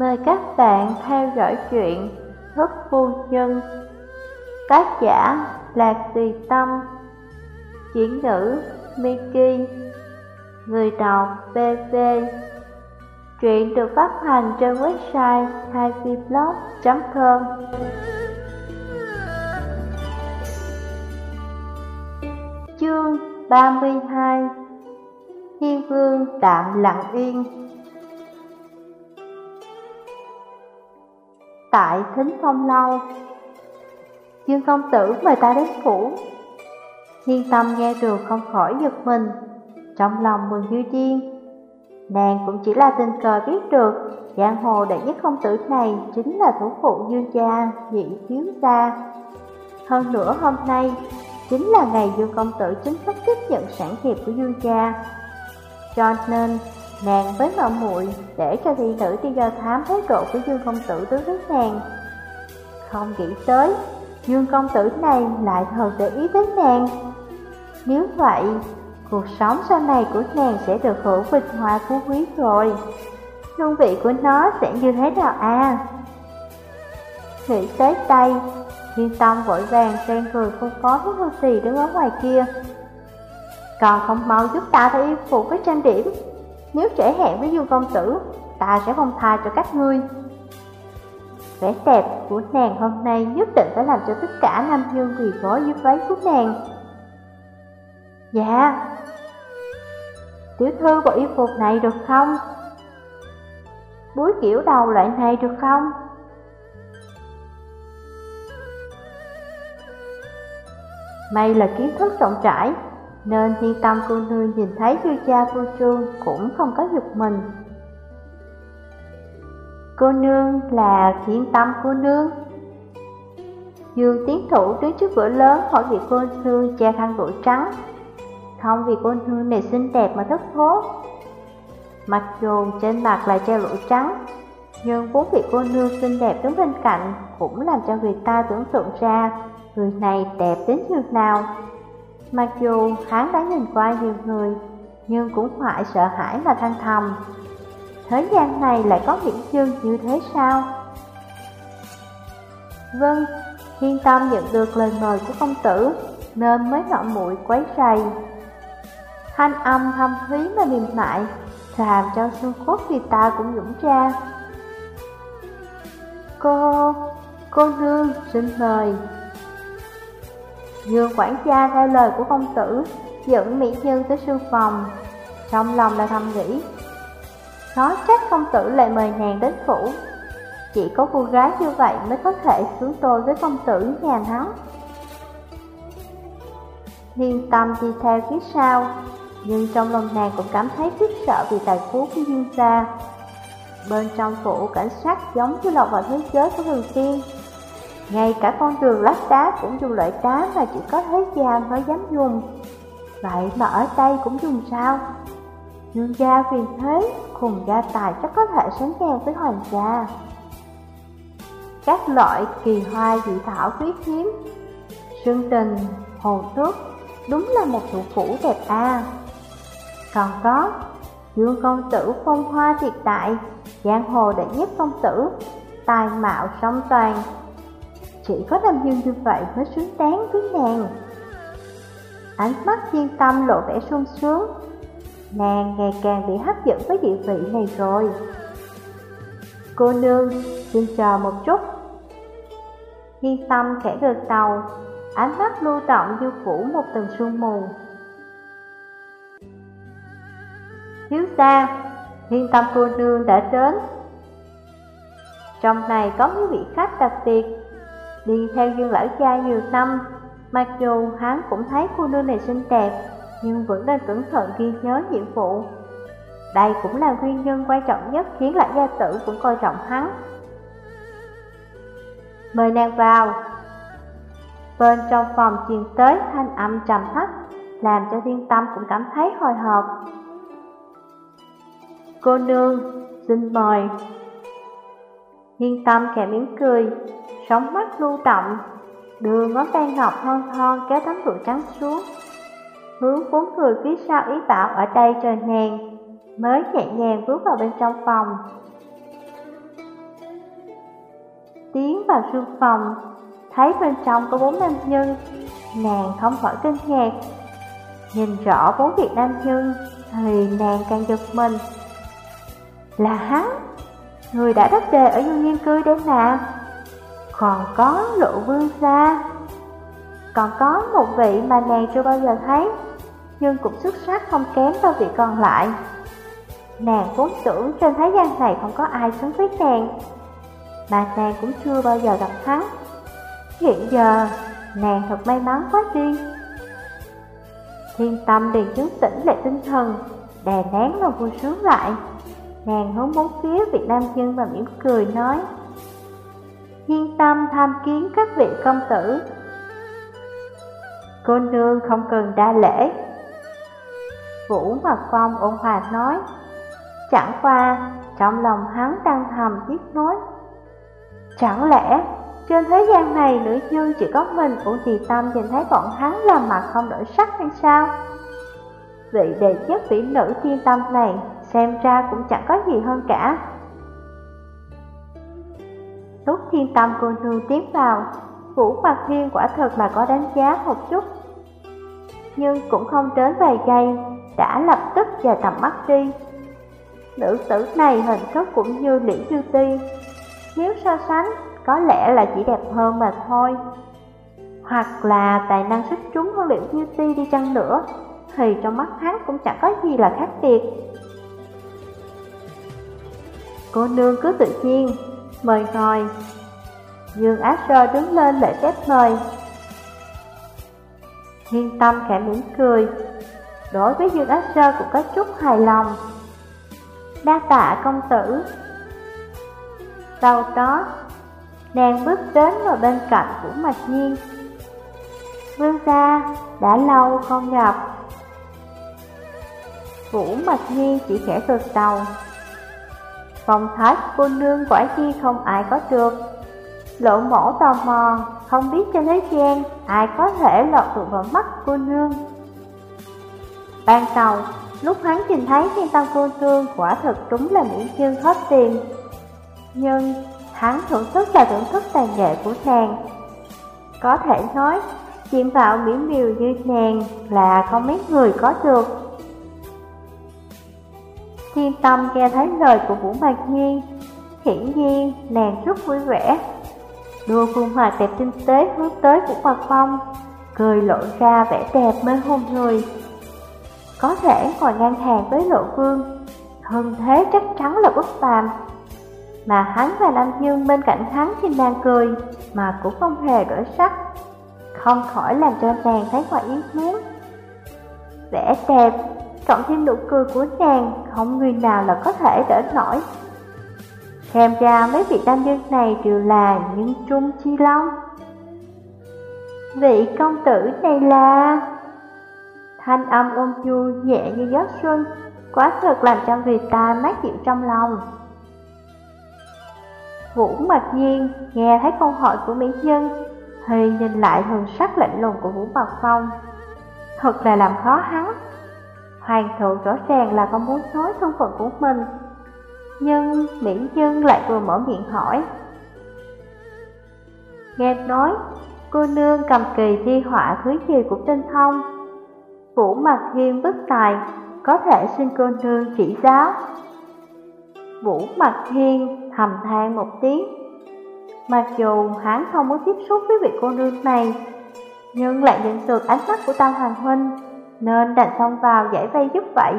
Mời các bạn theo dõi chuyện Thức Phu Nhân. Tác giả Lạc Tùy Tâm. Chuyển ngữ Miki. Người đọc BV Truyện được phát hành trên website happyblog.com Chương 32 Thiên Vương tạm lặng yên. Tại Thính Phong Lâu. Dương công tử mời ta đến phủ. Thiên tâm nghe được không khỏi giật mình, Trong lòng mừng như điên. Nàng cũng chỉ là tình cờ biết được, Giang hồ đệ nhất công tử này Chính là thủ phụ Dương gia Nhị thiếu gia. Hơn nữa hôm nay Chính là ngày Dương công tử chính thức tiếp nhận sản nghiệp của Dương gia. Cho nên Nàng với mạo muội để cho thị nữ đi do thám thái độ của Dương công tử đối với nàng. Không nghĩ tới, Dương công tử này lại thật để ý đến nàng. Nếu vậy, Cuộc sống sau này của nàng sẽ được hưởng vinh hoa phú quý rồi. Hương vị của nó sẽ như thế nào à? Nghĩ tới tay Thiên tâm vội vàng sang cười không có với hương xì đứng ở ngoài kia. Còn không mau giúp ta thay y phục với trang điểm. Nếu trễ hẹn với Dương Công Tử, Ta sẽ không tha cho các ngươi Vẻ đẹp của nàng hôm nay nhất định phải làm cho tất cả nam dương quỳ gối dưới váy của nàng Dạ Tiểu thư bộ y phục này được không? Búi kiểu đầu loại này được không? May là kiến thức rộng rãi nên thiên tâm cô nương nhìn thấy vua cha vua trương cũng không có dục mình. Cô nương là thiên tâm cô nương. Dương tiến thủ đứng trước cửa lớn, hỏi vị cô nương che khăn đuổi trắng. Không vì cô nương này xinh đẹp mà thất thố. Mặc dù trên mặt là che lụa trắng, Nhưng vốn vị cô nương xinh đẹp đứng bên cạnh Cũng làm cho người ta tưởng tượng ra Người này đẹp đến như nào. Mặc dù hắn đã nhìn qua nhiều người Nhưng cũng phải sợ hãi mà thăng thầm. Thế gian này lại có những chương như thế sao? Vâng, Thiên Tâm nhận được lời mời của công tử Nên mới ngậm mũi quấy rầy. Thanh âm thâm thúy mà mềm mại Làm cho xương cốt người ta cũng dũng ra. Cô, cô nương xin mời. Dương quản gia theo lời của công tử, Dẫn Mỹ Nhân tới sư phòng. Trong lòng là thầm nghĩ Khó trách công tử lại mời nàng đến phủ. Chỉ có cô gái như vậy mới có thể xuống tôi với công tử nhà hắn. Liên tâm đi theo phía sau, Nhưng trong lòng nàng cũng cảm thấy khiếp sợ vì tài phú của Dương gia. Bên trong phủ cảnh sát giống như lọt vào thế giới của thường tiên ngay cả con đường lát đá cũng dùng loại đá mà chỉ có thế gian mới dám dùng. Vậy mà ở đây cũng dùng sao? Dương gia vì thế, cùng gia tài chắc có thể sánh ngang với hoàng gia. Các loại kỳ hoa dị thảo quý hiếm Sương tình, hồ tước, đúng là một thủ phủ đẹp a. Còn có, Dương công tử phong hoa tuyệt đại Giang hồ đệ nhất công tử Tài mạo song toàn chỉ có Nam nhân như vậy mới xứng đáng với nàng. Ánh mắt thiên tâm lộ vẻ sung sướng. Nàng ngày càng bị hấp dẫn với địa vị này rồi. Cô nương, xin chờ một chút. Thiên tâm khẽ gật đầu Ánh mắt lưu động như phủ một tầng sương mù. Thiếu gia, thiên tâm cô nương đã đến. Trong này có mấy vị khách đặc biệt. Đi theo dương lão cha nhiều năm. Mặc dù hắn cũng thấy cô nương này xinh đẹp Nhưng vẫn nên cẩn thận ghi nhớ nhiệm vụ. Đây cũng là nguyên nhân quan trọng nhất khiến lão gia tử cũng coi trọng hắn. Mời nàng vào. Bên trong phòng truyền tới thanh âm trầm thấp Làm cho thiên tâm cũng cảm thấy hồi hộp. Cô nương, xin mời. Thiên tâm khẽ mỉm cười sóng mắt lưu động, đưa ngón tay ngọc thon thon kéo tấm rượu trắng xuống. Hướng bốn người phía sau ý bảo ở đây chờ nàng, mới nhẹ nhàng bước vào bên trong phòng. tiến vào sương phòng, thấy bên trong có bốn nam nhân, nàng không khỏi kinh ngạc. Nhìn rõ bốn vị nam nhân thì nàng càng giật mình. Là hắn, người đã đắp đề ở dương nhiên cư đến mà. Còn có lộ vương gia, còn có một vị mà nàng chưa bao giờ thấy, nhưng cũng xuất sắc không kém đâu vị còn lại. Nàng vốn tưởng trên thế gian này không có ai xứng với nàng Mà nàng cũng chưa bao giờ gặp hắn. Hiện giờ nàng thật may mắn quá đi. Thiên tâm liền chứng tỉnh lại tinh thần Đè nén lòng vui sướng lại. Nàng hướng bốn phía Việt Nam dân và mỉm cười nói Thiên tâm tham kiến các vị công tử Cô nương không cần đa lễ Vũ Mật Phong ôn hòa nói Chẳng qua, trong lòng hắn đang thầm tiếc nối. Chẳng lẽ, trên thế gian này nữ nhân chỉ có mình của trì tâm nhìn thấy bọn hắn làm mặt không đổi sắc hay sao? Vị đệ nhất vĩ nữ thiên tâm này xem ra cũng chẳng có gì hơn cả. Lúc thiên tâm cô nương tiến vào, Vũ Mặt Thiên quả thật là có đánh giá một chút. Nhưng cũng không đến vài giây, đã lập tức về tầm mắt đi. Nữ tử này hình thức cũng như Liễu Dư Ti Nếu so sánh, có lẽ là chỉ đẹp hơn mà thôi Hoặc là tài năng xuất chúng hơn Liễu Dư Ti đi chăng nữa Thì trong mắt hắn cũng chẳng có gì là khác biệt Cô nương cứ tự nhiên, mời ngồi. Dương Ác Sơ đứng lên lễ phép mời. Thiên tâm khẽ mỉm cười. Đối với Dương Ác Sơ cũng có chút hài lòng. Đa tạ công tử. Sau đó, nàng bước đến vào bên cạnh của Mạch Nhiên Vương gia, đã lâu không gặp. Vũ Mạch Nhiên chỉ khẽ gật đầu. Phong thái cô nương quả chi không ai có được. Lộ mổ tò mò, không biết trên thế gian ai có thể lọt được vào mắt cô nương. Ban đầu, Lúc hắn nhìn thấy thiên tâm cô nương quả thật đúng là mỹ nhân hết tiền. Nhưng hắn thưởng thức là thưởng thức tài nghệ của nàng. Có thể nói, diện vào mỹ miều như nàng là không mấy người có được. Thiên tâm nghe thấy lời của Vũ Mạc Nhiên Hiển nhiên nàng rất vui vẻ Đôi khuôn mặt đẹp tinh tế hướng tới của Mạc Phong Cười lộ ra vẻ đẹp mê hôn người có thể ngồi ngang hàng với lộ vương, hơn thế chắc chắn là bất phàm. Mà hắn và Nam Dương bên cạnh hắn thì nàng cười, mà cũng không hề đổi sắc, không khỏi làm cho nàng thấy ngoài ý muốn. Vẻ đẹp, cộng thêm nụ cười của nàng, không người nào là có thể đỡ nổi. Xem ra mấy vị nam nhân này đều là những trung chi long. Vị công tử này là... Thanh âm ôn nhu nhẹ như gió xuân, quá thật làm cho người ta mát dịu trong lòng. Vũ Mạc Nhiên nghe thấy câu hỏi của mỹ nhân, thì nhìn lại hồn sắc lạnh lùng của Vũ Mạc Phong. Thật là làm khó hắn. Hoàng thượng rõ ràng là không muốn nói thân phận của mình, nhưng mỹ nhân lại vừa mở miệng hỏi. Nghe nói, cô nương cầm kỳ thi họa thứ gì của tinh thông, Vũ Mặt Hiên bất tài, có thể xin cô nương chỉ giáo. Vũ Mặt Hiên thầm than một tiếng. Mặc dù hắn không muốn tiếp xúc với vị cô nương này, nhưng lại nhận được ánh mắt của Tam Hoàng Huynh, nên đành xông vào giải vây giúp vậy.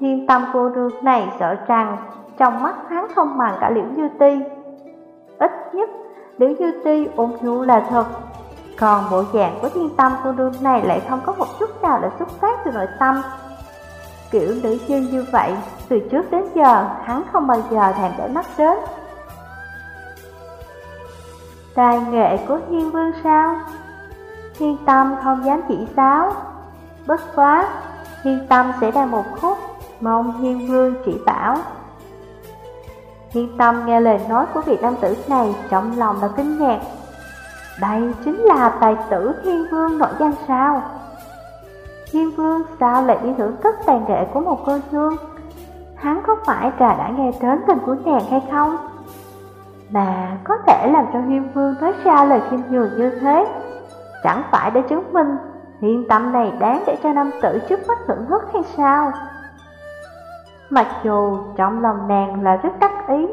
Thiên tâm cô nương này sợ rằng trong mắt hắn không bằng cả Liễu Như Ti. Ít nhất, Liễu Như Ti ôn nhu là thật, còn bộ dạng của thiên tâm cô nương này lại không có một chút nào để xuất phát từ nội tâm Kiểu nữ nhân như vậy, từ trước đến giờ hắn không bao giờ thèm để mắt đến Tài nghệ của thiên vương sao? Thiên tâm không dám chỉ giáo Bất quá, Hiên tâm sẽ đàn một khúc Mong Hiên vương chỉ bảo. Hiên tâm nghe lời nói của vị nam tử này Trong lòng đã kinh ngạc. Đây chính là tài tử Thiên Vương nội danh sao? Thiên Vương sao lại đi thưởng thức tài nghệ của một cô nương? Hắn có phải trà đã nghe đến tên của nàng hay không? Mà có thể làm cho Hiên Vương nói ra lời khiêm nhường như thế Chẳng phải để chứng minh Hiện tâm này đáng để cho nam tử trước mắt thưởng thức hay sao? Mặc dù trong lòng nàng là rất đắc ý,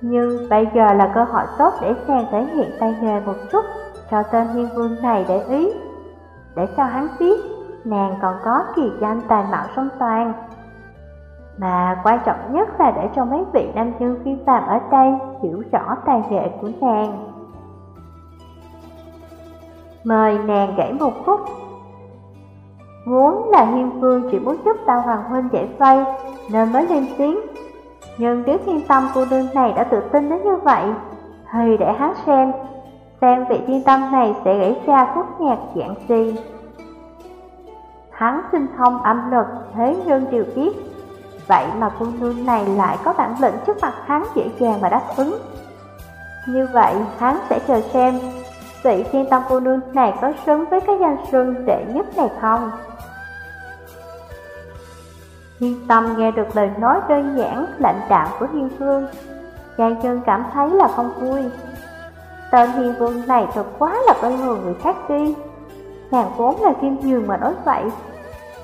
Nhưng bây giờ là cơ hội tốt để nàng thể hiện tay nghề một chút Cho tên hiên vương này để ý, Để cho hắn biết nàng còn có kỳ danh tài mạo song toàn. Mà quan trọng nhất là để cho mấy vị nam nhân phi phạm ở đây hiểu rõ tài nghệ của nàng. Mời nàng gãy một phút. Muốn là hiên vương chỉ muốn giúp tao hoàng huynh giải vây, Nên mới lên tiếng. Nhưng nếu thiên tâm cô đương này đã tự tin đến như vậy, Thì để hát xem Xem vị thiên tâm này sẽ gãy ra khúc nhạc dạng gì. Hắn sinh thông âm lực thế nhân đều biết. Vậy mà cô nương này lại có bản lĩnh trước mặt hắn dễ dàng mà đáp ứng. Như vậy, hắn sẽ chờ xem Vị thiên tâm cô nương này có xứng với cái danh xưng đệ nhất này không? Thiên tâm nghe được lời nói đơn giản, lạnh đạm của Thiên Vương Giang chân cảm thấy là không vui. Tên Thiên Vương này thật quá là coi thường người khác đi. Nàng vốn là kim dường mà nói vậy.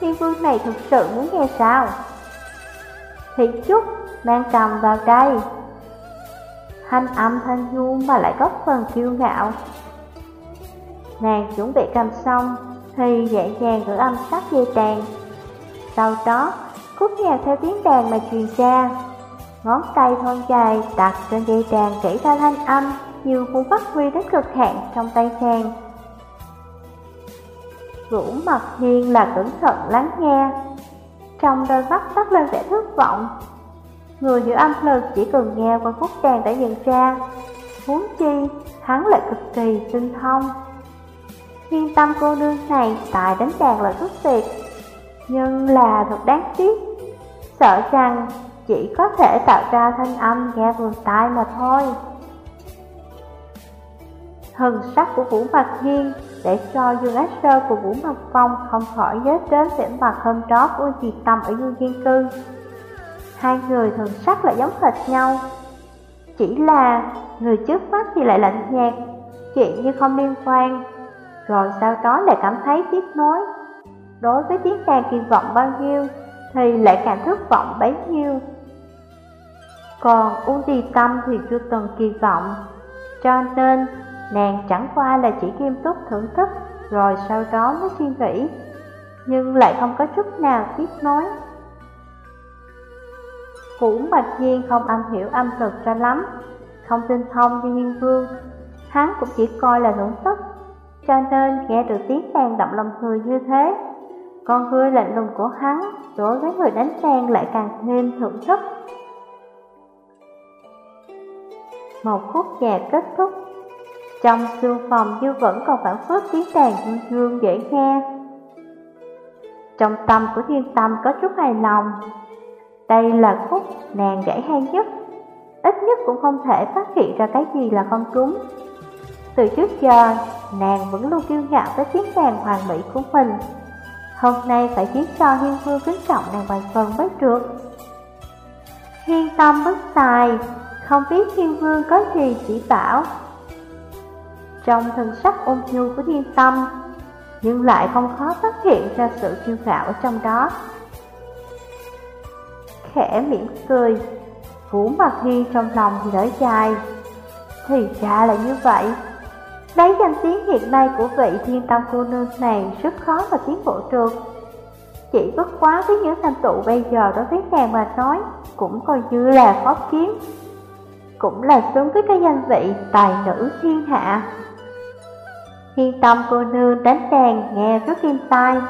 Thiên Vương này thực sự muốn nghe sao? Thì chút, mang cầm vào đây. Thanh âm thanh nhu mà lại có phần kiêu ngạo. Nàng chuẩn bị cầm xong Thì dễ dàng gửi âm sắc dây đàn Sau đó khúc nhạc theo tiếng đàn mà truyền ra. Ngón tay thon dài đặt trên dây đàn kỹ ra thanh âm Như muốn phát huy đến cực hạn trong tay nàng. Vũ mặt hiên là cẩn thận lắng nghe. Trong đôi mắt tắt lên vẻ thất vọng Người giữ âm lực chỉ cần nghe qua khúc đàn đã nhận ra. Huống chi, hắn lại cực kỳ tinh thông. Thiên tâm cô nương này tại đánh đàn là rất tuyệt Nhưng là thật đáng tiếc Sợ rằng chỉ có thể tạo ra thanh âm nghe vừa tai mà thôi Thần sắc của Vũ Mặt Hiên để cho Dương Ác Sơ của Vũ Mặt Phong không khỏi nhớ đến vẻ mặt hôm đó của Diệt Tâm ở Dương Kiên Cư. Hai người thần sắc lại giống hệt nhau. Chỉ là người trước mắt thì lại lạnh nhạt, chuyện như không liên quan, rồi sau đó lại cảm thấy tiếc nối. Đối với tiếng đàn kỳ vọng bao nhiêu, thì lại càng thất vọng bấy nhiêu. Còn Uông Tì Tâm thì chưa từng kỳ vọng, cho nên nàng chẳng qua là chỉ nghiêm túc thưởng thức, rồi sau đó mới suy nghĩ, nhưng lại không có chút nào tiếc nối. Vũ Mạch Nhiên không am hiểu âm lực cho lắm, không tinh thông như Hiên Vương, hắn cũng chỉ coi là thưởng thức cho nên nghe được tiếng đàn động lòng người như thế, Con ngươi lạnh lùng của hắn Đối với người đánh đàn lại càng thêm thưởng thức. Một khúc nhạc kết thúc. Trong sương phòng như vẫn còn phản phất tiếng đàn dương dương dễ nghe. Trong tâm của thiên tâm có chút hài lòng. Đây là khúc nàng gãy hay nhất. Ít nhất cũng không thể phát hiện ra cái gì là không đúng từ trước giờ, nàng vẫn luôn kiêu ngạo với tiếng nàng hoàng mỹ của mình. Hôm nay phải khiến cho Hiên Vương kính trọng nàng vài phần mới được. Hiên tâm bất tài, không biết Hiên Vương có gì chỉ bảo. Trong thần sắc ôn nhu của Hiên tâm, nhưng lại không khó phát hiện ra sự kiêu ngạo ở trong đó. Khẽ mỉm cười, Vũ Mặt Hiên trong lòng thì đỡ dài. Thì ra là như vậy. Lấy danh tiếng hiện nay của vị thiên tâm cô nương này rất khó mà tiến bộ được. Chỉ bất quá với những thành tựu bây giờ đối với nàng mà nói, cũng coi như là khó kiếm. Cũng là xứng với cái danh vị tài nữ thiên hạ. Thiên tâm cô nương đánh đàn nghe rất im tai.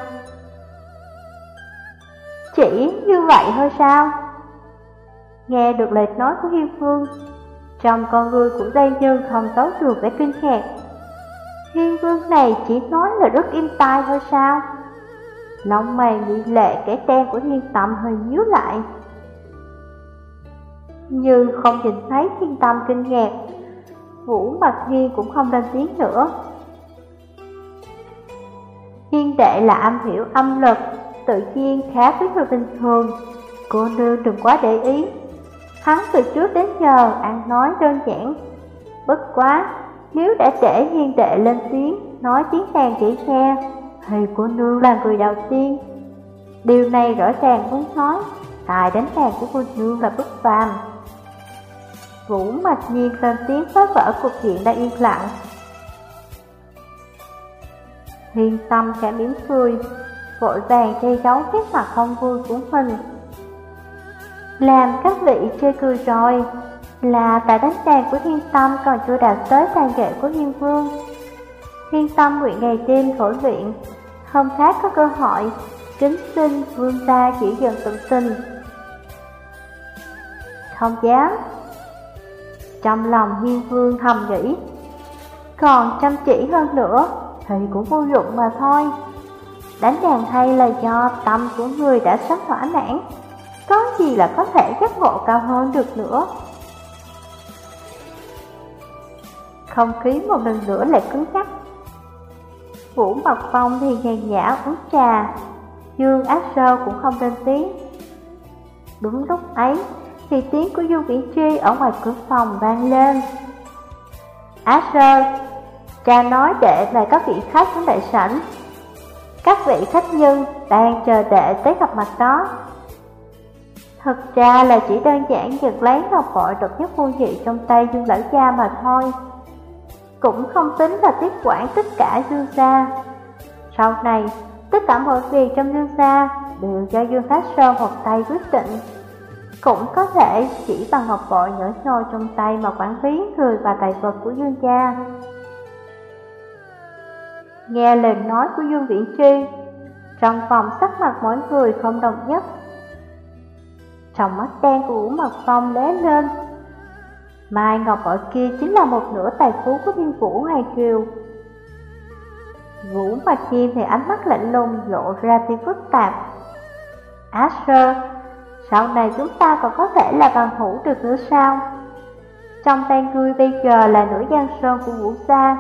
Chỉ như vậy thôi sao? Nghe được lời nói của Hiên Phương, trong con người của dây Nhân không giấu được vẻ kinh ngạc Hiên vương này chỉ nói là rất im tai thôi sao? Lòng mày bị lệ kẻ đen của thiên tâm hơi nhíu lại. Như không nhìn thấy thiên tâm kinh ngạc Vũ mặt thiên cũng không lên tiếng nữa. Hiên đệ là âm hiểu âm lực Tự nhiên khá với người bình thường. Cô nương đừng quá để ý. Hắn từ trước đến giờ ăn nói đơn giản Bất quá, nếu đã trễ hiên đệ lên tiếng, Nói tiếng nàng chỉ nghe Thì của nương là người đầu tiên. Điều này rõ ràng muốn nói, Tài đánh đàn của cô nương là bất phàm. Vũ mạch nhiên lên tiếng phá vỡ cuộc diện đang yên lặng. Hiên tâm khẽ mỉm cười, Vội vàng che giấu cái mặt không vui của mình. Làm các vị chê cười rồi là tại đánh đàn của thiên tâm, còn chưa đạt tới tàn nghệ của hiên vương. Thiên tâm nguyện ngày đêm khổ luyện. Hôm khác có cơ hội Kính xin vương gia chỉ dần tự tình. Không dám. Trong lòng hiên vương thầm nghĩ, Còn chăm chỉ hơn nữa Thì cũng vô dụng mà thôi. Đánh đàn hay là do tâm của người đã sắp thỏa mãn, Có gì là có thể giác ngộ cao hơn được nữa. Không khí một lần nữa lại cứng nhắc. Vũ Mật Phong thì nhàn nhã uống trà. Dương Ác Sơ cũng không lên tiếng. Đúng lúc ấy, thì tiếng của Dương Viễn Tri ở ngoài cửa phòng vang lên. Ác Sơ, Cha nói đệ là các vị khách xuống đại sảnh. Các vị khách nhân đang chờ đệ tới gặp mặt đó. Thực ra là chỉ đơn giản giật lấy ngọc bội độc nhất vô nhị trong tay Dương Lão cha mà thôi. Cũng không tính là tiếp quản tất cả Dương Gia Sau này Tất cả mọi việc trong dương gia đều do Dương Phát Sơn một tay quyết định. Cũng có thể chỉ bằng ngọc bội nhỏ nhoi trong tay mà quản lý người và tài vật của Dương gia. Nghe lời nói của Dương Viễn Chi, trong phòng sắc mặt mỗi người không đồng nhất. Trong mắt đen của Vũ Mật Phong lé lên. Mai ngọc bội kia chính là một nửa tài phú của thiên vũ Hoàng triều. Vũ và Kim thì ánh mắt lạnh lùng lộ ra tiếng phức tạp. Asher, sau này chúng ta còn có thể là bằng hữu được nữa sao? Trong tay ngươi bây giờ là nửa giang sơn của Vũ Gia.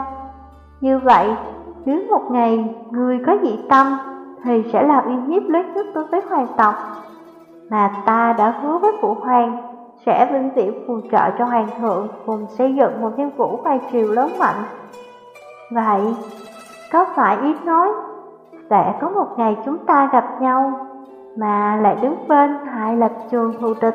Như vậy, nếu một ngày ngươi có dị tâm, thì sẽ là uy hiếp lớn nhất đối với hoàng tộc. Mà ta đã hứa với Phụ Hoàng sẽ vinh viễn phù trợ cho Hoàng thượng cùng xây dựng một thiên vũ hoàng triều lớn mạnh. Vậy, có phải ý nói sẽ có một ngày chúng ta gặp nhau mà lại đứng bên hai lập trường thù địch